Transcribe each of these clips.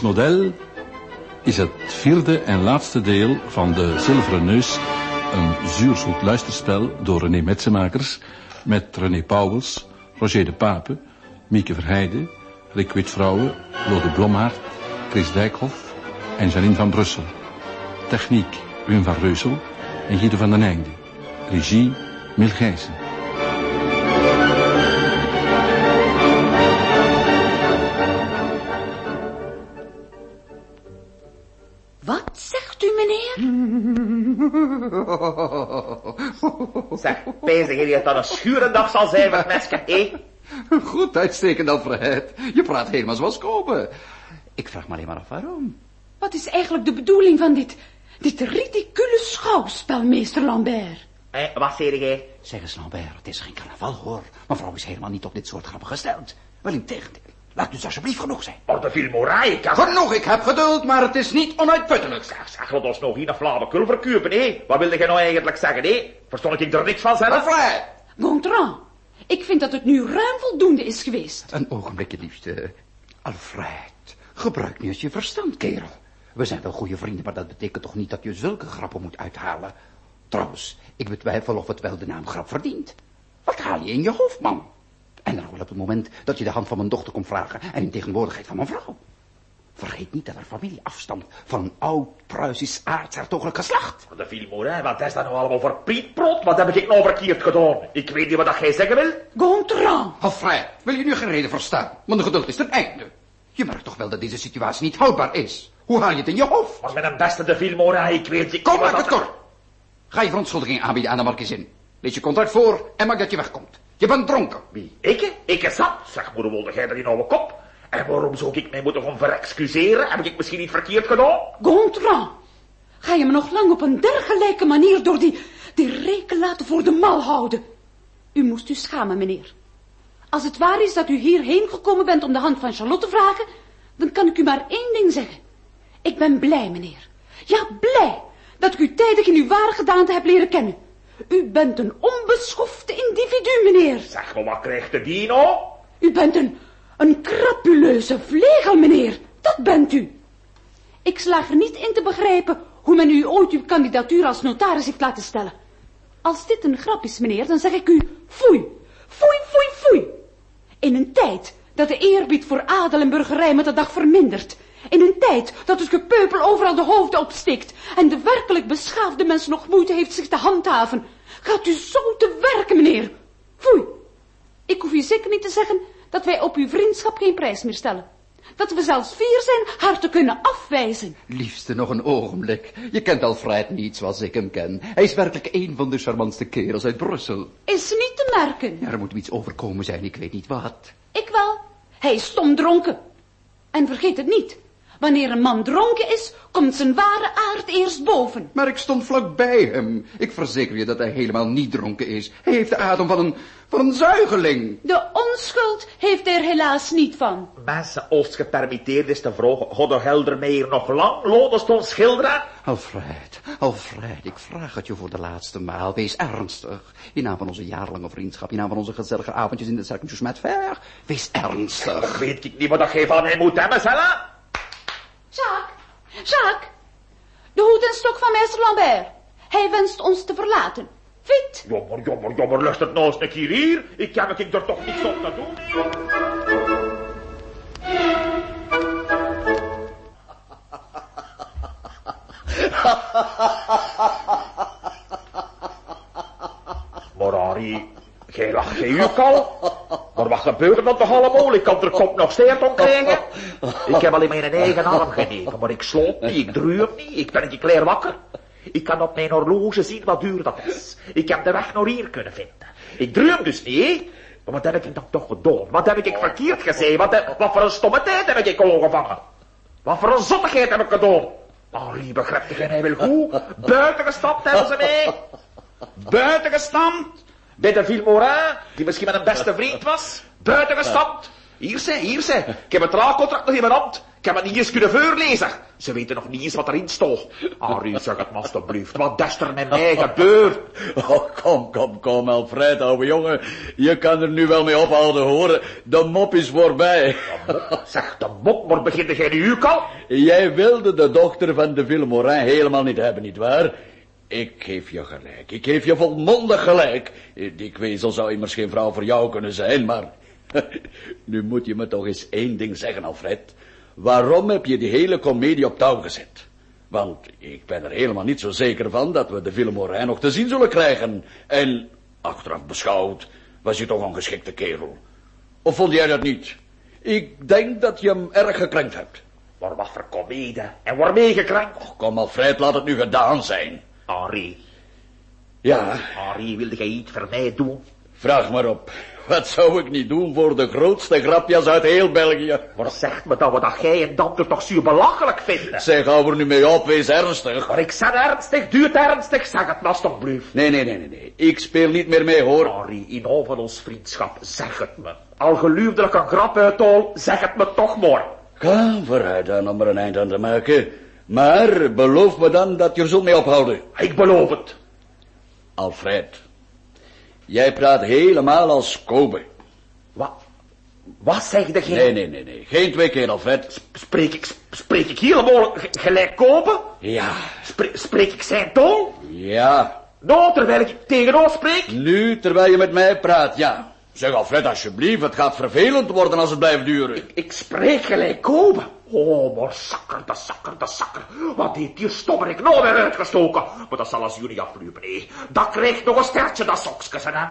Model is het vierde en laatste deel van de Zilveren Neus, een zuurzoet luisterspel door René Metsemakers met René Pauwels, Roger de Pape, Mieke Verheijden, Rick Witvrouwen, Lode Blomhaert, Chris Dijkhoff en Janine van Brussel. Techniek Wim van Reusel en Guido van den Einde. Regie Mil Gijssen. Zeg, bezig jullie het dan een schurendag zal zijn met mesken, hé? Goed, uitstekend, Alfred. Je praat helemaal zoals kopen. Ik vraag me alleen maar af waarom. Wat is eigenlijk de bedoeling van dit, dit ridicule schouwspel, meester Lambert? Hé, wat zeg jij? Zeg eens, Lambert, het is geen carnaval, hoor. Mevrouw is helemaal niet op dit soort grappen gesteld. Wel in tegendeel. Laat dus alsjeblieft genoeg zijn. Oh, de filmorij, ik kan... Genoeg, ik heb geduld, maar het is niet onuitputtelijk. Zeg, zeg, laat ons nog hier een flauwekul verkuipen, hé? Wat wilde jij nou eigenlijk zeggen, hé? Verstond ik er niks van zelf? Alfred! Gontran, ik vind dat het nu ruim voldoende is geweest. Een ogenblikje, liefste. Alfred, gebruik nu eens je verstand, kerel. We zijn wel goede vrienden, maar dat betekent toch niet dat je zulke grappen moet uithalen. Trouwens, ik betwijfel of het wel de naam grap verdient. Wat haal je in je hoofd, man? En dan wel op het moment dat je de hand van mijn dochter komt vragen en in tegenwoordigheid van mijn vrouw. Vergeet niet dat haar familie afstamt van een oud Pruisisch aartshertogelijk geslacht. De filmorij, wat is dat nou allemaal voor prietprot? Wat heb ik nou verkeerd gedaan? Ik weet niet wat dat jij zeggen wil. Gontran, Alfred, wil je nu geen reden verstaan? Want de geduld is ten einde. Je merkt toch wel dat deze situatie niet houdbaar is. Hoe haal je het in je hoofd? Was met een beste de filmorij, ik weet niet Kom, wat maak het kort. Ga je verontschuldiging aanbieden aan de markiezin. Lees je contract voor en maak dat je wegkomt. Je bent dronken. Wie? Ik? Ik is zat? Zeg, moeder, wilde jij er in oude kop? En waarom zou ik mij moeten gaan verexcuseren? Heb ik misschien niet verkeerd gedaan? Gontran. Ga je me nog lang op een dergelijke manier door die, die reken laten voor de mal houden? U moest u schamen, meneer. Als het waar is dat u hierheen gekomen bent om de hand van Charlotte te vragen, dan kan ik u maar één ding zeggen. Ik ben blij, meneer. Ja, blij dat ik u tijdig in uw ware gedaante heb leren kennen. U bent een onbeschofte individu, meneer. Zeg, maar wat krijgt de die nou? U bent een, een crapuleuze vlegel, meneer. Dat bent u. Ik slaag er niet in te begrijpen hoe men u ooit uw kandidatuur als notaris heeft laten stellen. Als dit een grap is, meneer, dan zeg ik u foei. Foei, foei, foei. In een tijd dat de eerbied voor adel en burgerij met de dag vermindert. In een tijd dat het gepeupel overal de hoofden opsteekt. En de werkelijk beschaafde mens nog moeite heeft zich te handhaven. Gaat u zo te werken, meneer. Foei. Ik hoef u zeker niet te zeggen dat wij op uw vriendschap geen prijs meer stellen. Dat we zelfs fier zijn haar te kunnen afwijzen. Liefste, nog een ogenblik. Je kent Alfred niet zoals ik hem ken. Hij is werkelijk een van de charmantste kerels uit Brussel. Is niet te merken. Ja, er moet hem iets overkomen zijn, ik weet niet wat. Ik wel. Hij is stom dronken. En vergeet het niet. Wanneer een man dronken is, komt zijn ware aard eerst boven. Maar ik stond vlakbij hem. Ik verzeker je dat hij helemaal niet dronken is. Hij heeft de adem van een, van een zuigeling. De onschuld heeft hij er helaas niet van. Mensen, als het gepermitteerd is te vragen, God de Heldermeer nog lang lopen stond schilderen? Alfred, Alfred, ik vraag het je voor de laatste maal. Wees ernstig. In naam van onze jarenlange vriendschap, in naam van onze gezellige avondjes in de Cercle met Ver. Wees ernstig. Weet ik niet wat dat jij van hem moet hebben, Zella? Jacques. De hoed en stok van meester Lambert. Hij wenst ons te verlaten. Fit. Jommer, jommer, jommer, lust het nou eens een keer hier? Ik heb ik er toch niks op te doen. Maar Harry, jij lacht geen ook al. Maar wat gebeurt dan toch allemaal? Ik kan er kop nog steeds om krijgen. Ik heb al in mijn eigen arm genepen, maar ik sloop niet, ik druim niet, ik ben een keer wakker. Ik kan op mijn horloge zien wat duur dat is. Ik heb de weg naar hier kunnen vinden. Ik druim dus niet, maar wat heb ik dan toch gedaan? Wat heb ik verkeerd gezegd? Wat, wat voor een stomme tijd heb ik gevangen? Wat voor een zottigheid heb ik gedaan? Henri begrijpt je hij wil goed. Buiten gestapt hebben ze mij. Buiten gestapt. Bij de Villemorin, die misschien mijn beste vriend was. Buiten gestapt. Hier zijn, hier zijn. Ik heb het raakcontract nog in mijn hand. Ik heb het niet eens kunnen voorlezen. Ze weten nog niet eens wat erin stond. Henri, zeg het maar alstublieft. Wat is er met mij gebeurd? Oh, kom, kom, kom, Alfred, ouwe jongen. Je kan er nu wel mee ophouden, horen. De mop is voorbij. Zeg, de mop, maar begint jij nu al? Jij wilde de dochter van de Villemorin helemaal niet hebben, nietwaar? Ik geef je gelijk. Ik geef je volmondig gelijk. Die kwezel zou immers geen vrouw voor jou kunnen zijn, maar... nu moet je me toch eens één ding zeggen, Alfred. Waarom heb je die hele komedie op touw gezet? Want ik ben er helemaal niet zo zeker van dat we de Villemorijn nog te zien zullen krijgen. En, achteraf beschouwd, was je toch een geschikte kerel. Of vond jij dat niet? Ik denk dat je hem erg gekrenkt hebt. Maar wat voor komedie? En waarmee gekrenkt? Och, kom Alfred, laat het nu gedaan zijn. Henri, Ja, Henri, wilde jij iets voor mij doen? vraag maar op. Wat zou ik niet doen voor de grootste grapjas uit heel België? Maar zeg me dan wat dat jij en Dante toch zo belachelijk vinden. Zeg, hou er nu mee op, wees ernstig. Maar ik zeg ernstig, duurt ernstig, zeg het maar alstublieft. Nee, nee, nee, nee, nee. Ik speel niet meer mee, hoor. Henri, in naam van ons vriendschap, zeg het me. Al geluwde ik een grap uithaal, zeg het me toch maar. Ga vooruit dan om er een eind aan te maken. Maar beloof me dan dat je er zult mee ophouden. Ik beloof het. Alfred, jij praat helemaal als Kobe. Wat, wat zeg je? Nee, nee, nee, nee. Geen twee keer, Alfred. Spreek ik, spreek ik helemaal gelijk kopen? Ja, Spre- spreek ik zijn toon? ja. Nou, terwijl ik tegenover spreek? Nu, terwijl je met mij praat, ja. Zeg, Alfred, alsjeblieft. Het gaat vervelend worden als het blijft duren. Ik spreek gelijk kopen. Oh, maar zakker, de zakker, de zakker. Wat heeft die stommerik nou weer uitgestoken? Maar dat zal als jullie afluwen, nee. Dat krijgt nog een stertje, dat sokskes, hè.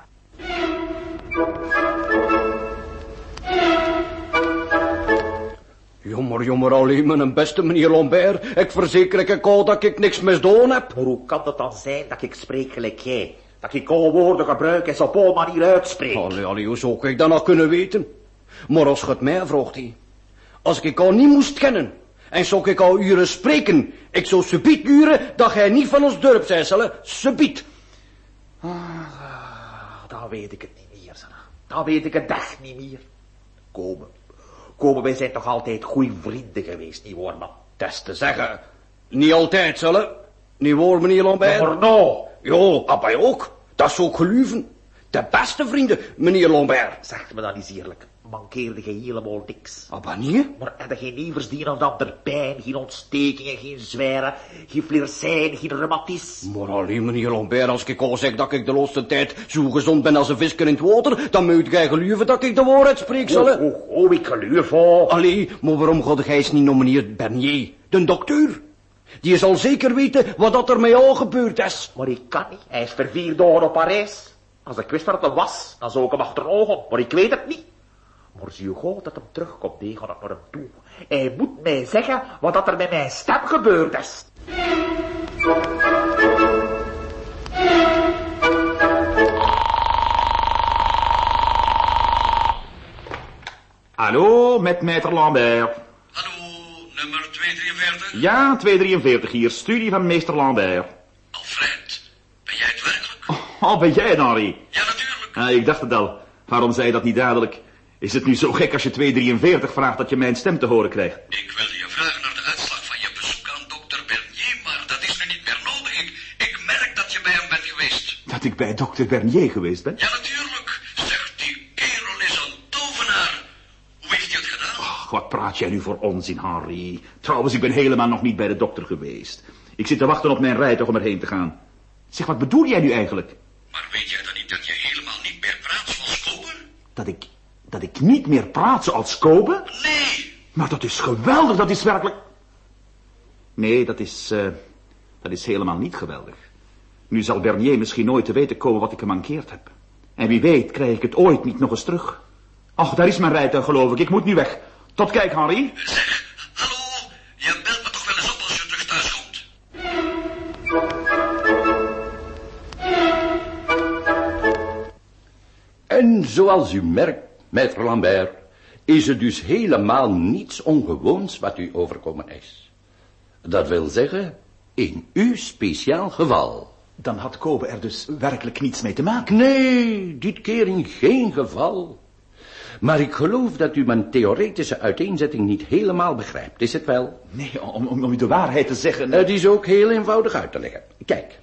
Jommer, jommer, alleen mijn beste meneer Lambert. Ik verzeker ik al dat ik niks misdaan heb. Maar hoe kan het dan zijn dat ik spreek gelijk jij? Dat ik al woorden gebruik en ze op een manier uitspreek? Allee, allee, hoe zou ik dat nou kunnen weten? Maar als het mij vroeg, hij. Als ik al niet moest kennen, en zou ik al uren spreken, ik zou subiet uren dat jij niet van ons dorp zijn, zal subiet. Ah, dan weet ik het niet meer, Sanna. Dan weet ik het echt niet meer. Komen. Komen, wij zijn toch altijd goede vrienden geweest, niet waar, man? Dat is te zeggen, niet altijd, zullen. Niet waar, meneer Lambert? Maar nou, Jo, papa ook. Dat zou ik geloven. De beste vrienden, meneer Lambert. zeg me dan eens eerlijk. Mankeerde je helemaal niks? Papa niet? Maar had je geen nevers die dan ander pijn, geen ontstekingen, geen zweren, geen flersijn, geen rheumatisme? Maar alleen, meneer Lambert, als ik al zeg dat ik de laatste tijd zo gezond ben als een visker in het water, dan moet jij geloven dat ik de waarheid spreek, zal Oh, oh, oh, ik geloof al. Allee, maar waarom gaat gij eens niet naar meneer Bernier, de dokter? Die zal zeker weten wat dat er met jou gebeurd is. Maar ik kan niet, hij is voor vier dagen op Parijs. Als ik wist wat het was, dan zou ik hem achtervolgen, maar ik weet het niet. Maar zie je goed dat hem terugkomt, nee, ga dat naar hem toe. Hij moet mij zeggen wat dat er met mijn stem gebeurd is. Hallo, met meester Lambert. Hallo, nummer 243. Ja, 243 hier, studie van meester Lambert. Alfred, ben jij het werkelijk? Oh, ben jij het, Henri? Ja, natuurlijk. Ah, ik dacht het al. Waarom zei je dat niet dadelijk? Is het nu zo gek als je 243 vraagt dat je mijn stem te horen krijgt? Ik wilde je vragen naar de uitslag van je bezoek aan dokter Bernier, maar dat is nu niet meer nodig. Ik, ik merk dat je bij hem bent geweest. Dat ik bij dokter Bernier geweest ben? Ja, wat praat jij nu voor onzin, Henri? Trouwens, ik ben helemaal nog niet bij de dokter geweest. Ik zit te wachten op mijn rijtuig om erheen te gaan. Zeg, wat bedoel jij nu eigenlijk? Maar weet jij dan niet dat je helemaal niet meer praat zoals Koper? Dat ik, dat ik niet meer praat zoals Kobe? Nee. Maar dat is geweldig, dat is werkelijk... Nee, dat is, eh, dat is helemaal niet geweldig. Nu zal Bernier misschien nooit te weten komen wat ik gemankeerd heb. En wie weet krijg ik het ooit niet nog eens terug. Ach, daar is mijn rijtuig geloof ik. Ik moet nu weg. Tot kijk, Henri. Zeg, hallo, je belt me toch wel eens op als je terug thuis komt? En zoals u merkt, maître Lambert, is het dus helemaal niets ongewoons wat u overkomen is. Dat wil zeggen, in uw speciaal geval. Dan had Kobe er dus werkelijk niets mee te maken. Nee, dit keer in geen geval. Maar ik geloof dat u mijn theoretische uiteenzetting niet helemaal begrijpt. Is het wel? Nee, om, om, om u de waarheid te zeggen... Het is ook heel eenvoudig uit te leggen. Kijk,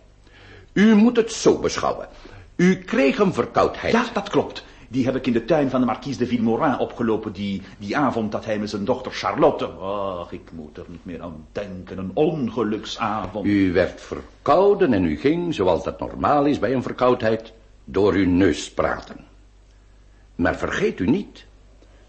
u moet het zo beschouwen. U kreeg een verkoudheid. Ja, dat klopt. Die heb ik in de tuin van de marquise de Villemorin opgelopen die, die avond dat hij met zijn dochter Charlotte... Ach, ik moet er niet meer aan denken. Een ongeluksavond. U werd verkouden en u ging, zoals dat normaal is bij een verkoudheid, door uw neus praten. Maar vergeet u niet,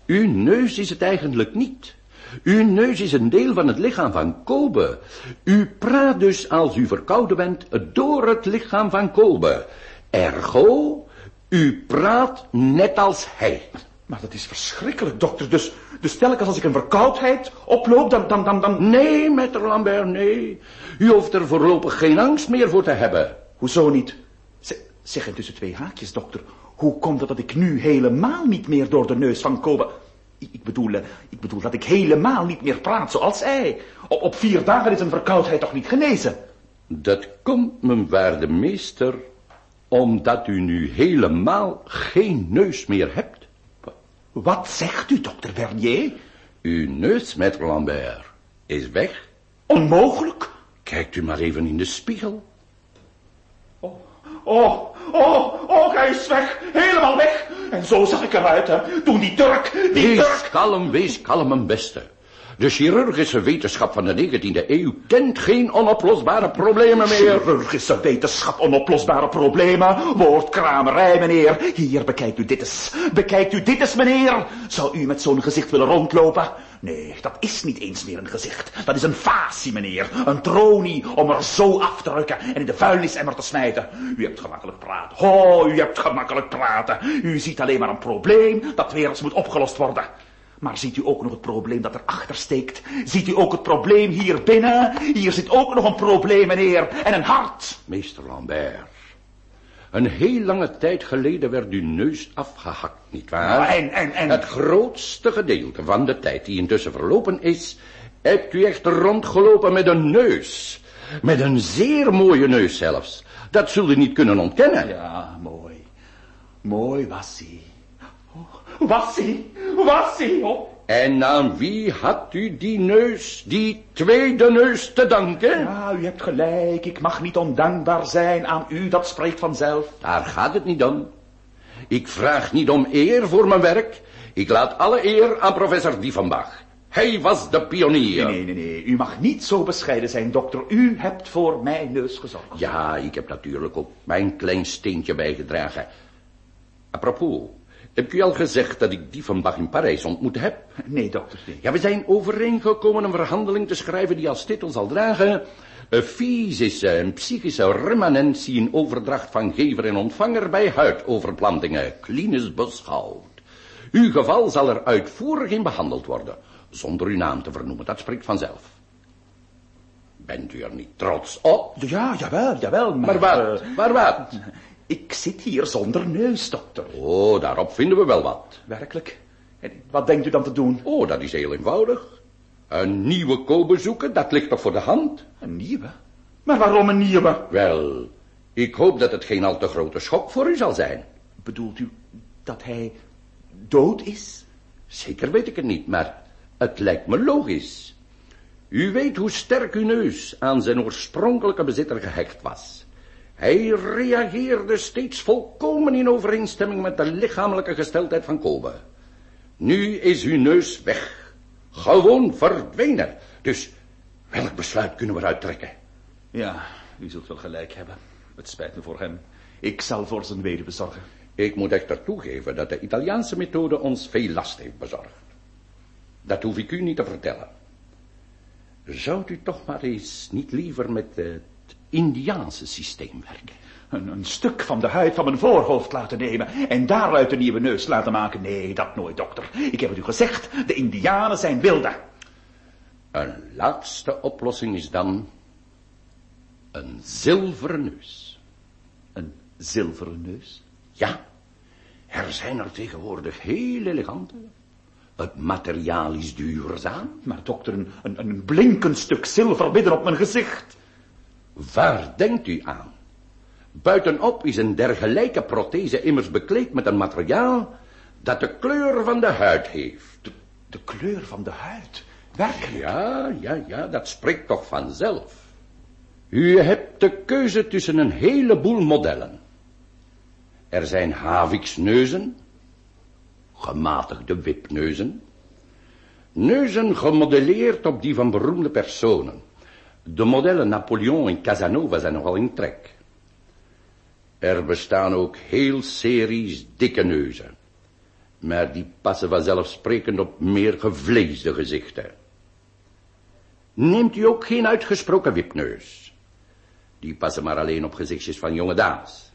uw neus is het eigenlijk niet. Uw neus is een deel van het lichaam van Kobe. U praat dus als u verkouden bent door het lichaam van Kobe. Ergo, u praat net als hij. Maar dat is verschrikkelijk, dokter. Dus, dus telkens als ik een verkoudheid oploop, dan, dan, dan, dan... Nee, meter Lambert, nee. U hoeft er voorlopig geen angst meer voor te hebben. Hoezo niet? Zeg, zeg tussen twee haakjes, dokter. Hoe komt het dat ik nu helemaal niet meer door de neus van Kobe... Ik bedoel, eh, ik bedoel dat ik helemaal niet meer praat zoals hij. Op, op vier dagen is een verkoudheid toch niet genezen? Dat komt, mijn waarde meester, omdat u nu helemaal geen neus meer hebt. Wat zegt u, dokter Bernier? Uw neus, meter Lambert, is weg. Onmogelijk? Kijkt u maar even in de spiegel. Oh, oh, oh, hij is weg. Helemaal weg. En zo zag ik eruit, hè. Toen die Turk, die Wees Turk... kalm, wees kalm, mijn beste. De chirurgische wetenschap van de 19e eeuw kent geen onoplosbare problemen meer. Chirurgische wetenschap, onoplosbare problemen, woordkramerij, meneer. Hier, bekijkt u dit eens. Bekijkt u dit eens, meneer. Zou u met zo'n gezicht willen rondlopen? Nee, dat is niet eens meer een gezicht. Dat is een facie, meneer. Een tronie om er zo af te rukken en in de vuilnisemmer te smijten. U hebt gemakkelijk praten. Oh, u hebt gemakkelijk praten. U ziet alleen maar een probleem dat weer eens moet opgelost worden. Maar ziet u ook nog het probleem dat erachter steekt? Ziet u ook het probleem hier binnen? Hier zit ook nog een probleem, meneer. En een hart. Meester Lambert, een heel lange tijd geleden werd uw neus afgehakt, nietwaar? En, en, en... Het grootste gedeelte van de tijd die intussen verlopen is, hebt u echt rondgelopen met een neus. Met een zeer mooie neus zelfs. Dat zult u niet kunnen ontkennen. Ja, mooi. Mooi was hij. Oh, Was hij? Was hij? Oh. En aan wie had u die neus, die tweede neus te danken? Ja, u hebt gelijk. Ik mag niet ondankbaar zijn aan u. Dat spreekt vanzelf. Daar gaat het niet om. Ik vraag niet om eer voor mijn werk. Ik laat alle eer aan professor Diefenbach. Hij was de pionier. Nee, nee, nee. U mag niet zo bescheiden zijn, dokter. U hebt voor mijn neus gezorgd. Ja, ik heb natuurlijk ook mijn klein steentje bijgedragen. Apropos, heb u al gezegd dat ik Diefenbach in Parijs ontmoet heb? Nee, dokter. Nee. Ja, we zijn overeengekomen een verhandeling te schrijven die als titel zal dragen... Een fysische en psychische remanentie in overdracht van gever en ontvanger bij huidoverplantingen, klinisch beschouwd. Uw geval zal er uitvoerig in behandeld worden, zonder uw naam te vernoemen, dat spreekt vanzelf. Bent u er niet trots op? Ja, jawel, jawel. Maar, Maar wat? eh, Maar wat? ik zit hier zonder neus, dokter. Oh, daarop vinden we wel wat. Werkelijk. En wat denkt u dan te doen? Oh, dat is heel eenvoudig. Een nieuwe kobe zoeken, dat ligt toch voor de hand? Een nieuwe? Maar waarom een nieuwe? Wel, ik hoop dat het geen al te grote schok voor u zal zijn. Bedoelt u dat hij dood is? Zeker weet ik het niet, maar het lijkt me logisch. U weet hoe sterk uw neus aan zijn oorspronkelijke bezitter gehecht was. Hij reageerde steeds volkomen in overeenstemming met de lichamelijke gesteldheid van Kobe. Nu is uw neus weg. Gewoon verdwenen. Dus welk besluit kunnen we eruit trekken? Ja, u zult wel gelijk hebben. Het spijt me voor hem. Ik zal voor zijn weduwe zorgen. Ik moet echter toegeven dat de Italiaanse methode ons veel last heeft bezorgd. Dat hoef ik u niet te vertellen. Zou u toch maar eens niet liever met het Indiaanse systeem werken? Een, een stuk van de huid van mijn voorhoofd laten nemen en daaruit een nieuwe neus laten maken. Nee, dat nooit, dokter. Ik heb het u gezegd, de Indianen zijn wilde. Een laatste oplossing is dan een zilveren neus. Een zilveren neus? Ja, er zijn er tegenwoordig heel elegante. Het materiaal is duurzaam. Maar dokter, een, een, een blinkend stuk zilver midden op mijn gezicht. Waar denkt u aan? Buitenop is een dergelijke prothese immers bekleed met een materiaal dat de kleur van de huid heeft. De, de kleur van de huid. Werkelijk. Ja, ja, ja, dat spreekt toch vanzelf. U hebt de keuze tussen een heleboel modellen. Er zijn haviksneuzen, gematigde wipneuzen, neuzen gemodelleerd op die van beroemde personen. De modellen Napoleon en Casanova zijn nogal in trek. Er bestaan ook heel series dikke neuzen. Maar die passen vanzelfsprekend op meer gevleesde gezichten. Neemt u ook geen uitgesproken wipneus. Die passen maar alleen op gezichtjes van jonge dames.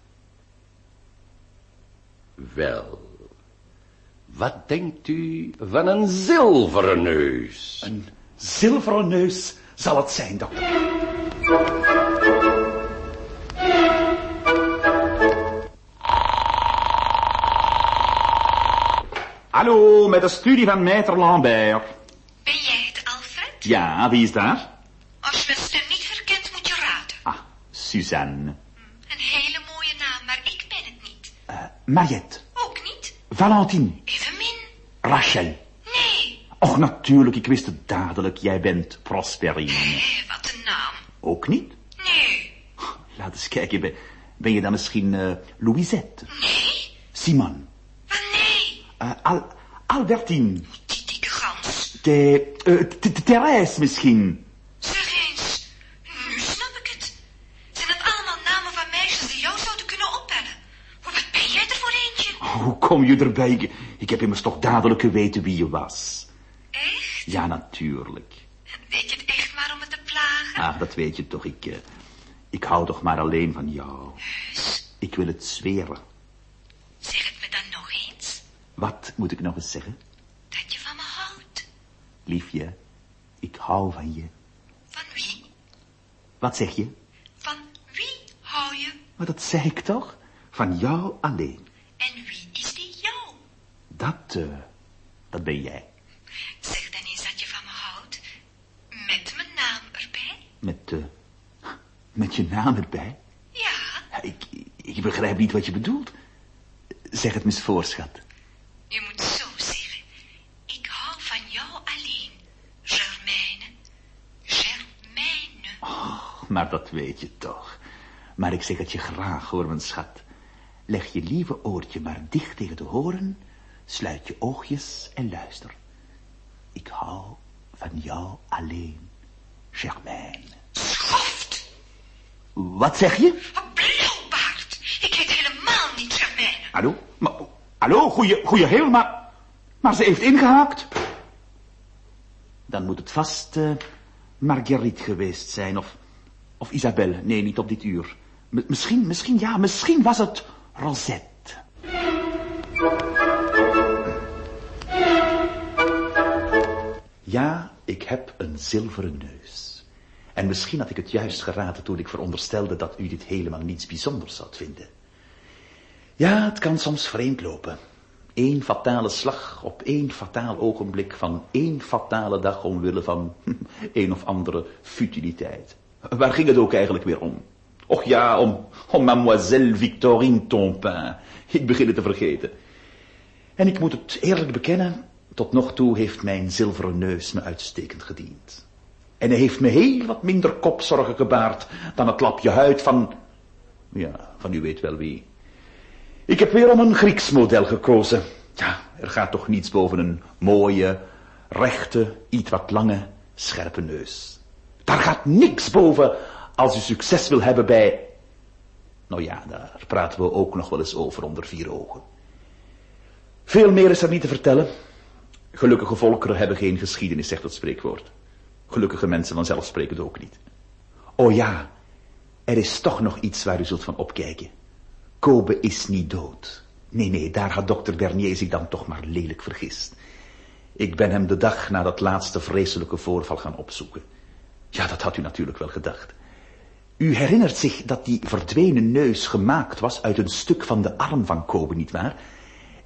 Wel, wat denkt u van een zilveren neus? Een zilveren neus zal het zijn, dokter. Hallo, met de studie van meter Lambert. Ben jij het, Alfred? Ja, wie is daar? Als je mijn stem niet herkent, moet je raden. Ah, Suzanne. Een hele mooie naam, maar ik ben het niet. Uh, Mariette. Ook niet? Valentine. Evenmin. Rachel. Och, natuurlijk, ik wist het dadelijk. Jij bent Prosperine. Eh, wat een naam. Ook niet? Nee. Laat eens kijken, ben, ben je dan misschien uh, Louisette? Nee. Simon. Nee? Uh, Al Albertine. Die dikke gans. De, uh, Therese misschien. Zeg eens, nu snap ik het. Zijn het allemaal namen van meisjes die jou zouden kunnen opbellen? Maar wat ben jij er voor eentje? Hoe kom je erbij? Ik, ik heb immers toch dadelijk geweten wie je was. Ja, natuurlijk. Weet je het echt maar om me te plagen? Ah, dat weet je toch. Ik, uh, ik hou toch maar alleen van jou. Heus. Ik wil het zweren. Zeg het me dan nog eens. Wat moet ik nog eens zeggen? Dat je van me houdt. Liefje, ik hou van je. Van wie? Wat zeg je? Van wie hou je? Maar dat zei ik toch? Van jou alleen. En wie is die jou? Dat, uh, dat ben jij. Met, uh, met je naam erbij? Ja. Ik, ik begrijp niet wat je bedoelt. Zeg het me eens voor, schat. Je moet zo zeggen. Ik hou van jou alleen. Germaine. Germaine. Oh, maar dat weet je toch. Maar ik zeg het je graag, hoor, mijn schat. Leg je lieve oortje maar dicht tegen de horen, sluit je oogjes en luister. Ik hou van jou alleen, Germaine. Schoft. Wat zeg je? Blauwbaard. Ik heet helemaal niet Germaine. Hallo? Maar, hallo, goeie, goeie heel, maar... Maar ze heeft ingehaakt. Dan moet het vast uh, Marguerite geweest zijn, of... Of Isabelle. Nee, niet op dit uur. M misschien, misschien, ja, misschien was het Rosette. Ja, ik heb een zilveren neus. En misschien had ik het juist geraden toen ik veronderstelde dat u dit helemaal niets bijzonders zou vinden. Ja, het kan soms vreemd lopen. Eén fatale slag op één fataal ogenblik van één fatale dag omwille van een of andere futiliteit. Waar ging het ook eigenlijk weer om? Och ja, om, om mademoiselle Victorine Tompin. Ik begin het te vergeten. En ik moet het eerlijk bekennen, tot nog toe heeft mijn zilveren neus me uitstekend gediend. En hij heeft me heel wat minder kopzorgen gebaard dan het lapje huid van, ja, van u weet wel wie. Ik heb weer om een Grieks model gekozen. Ja, er gaat toch niets boven een mooie, rechte, iets wat lange, scherpe neus. Daar gaat niks boven als u succes wil hebben bij... Nou ja, daar praten we ook nog wel eens over onder vier ogen. Veel meer is er niet te vertellen. Gelukkige volkeren hebben geen geschiedenis, zegt het spreekwoord. Gelukkige mensen vanzelfsprekend ook niet. Oh ja, er is toch nog iets waar u zult van opkijken. Kobe is niet dood. Nee, nee, daar had dokter Bernier zich dan toch maar lelijk vergist. Ik ben hem de dag na dat laatste vreselijke voorval gaan opzoeken. Ja, dat had u natuurlijk wel gedacht. U herinnert zich dat die verdwenen neus gemaakt was uit een stuk van de arm van Kobe, nietwaar?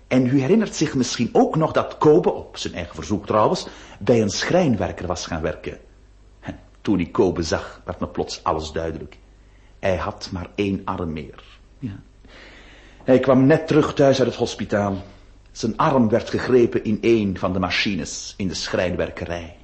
En u herinnert zich misschien ook nog dat Kobe, op zijn eigen verzoek trouwens, bij een schrijnwerker was gaan werken. En toen ik Kobe zag, werd me plots alles duidelijk. Hij had maar één arm meer. Ja. Hij kwam net terug thuis uit het hospitaal. Zijn arm werd gegrepen in een van de machines in de schrijnwerkerij.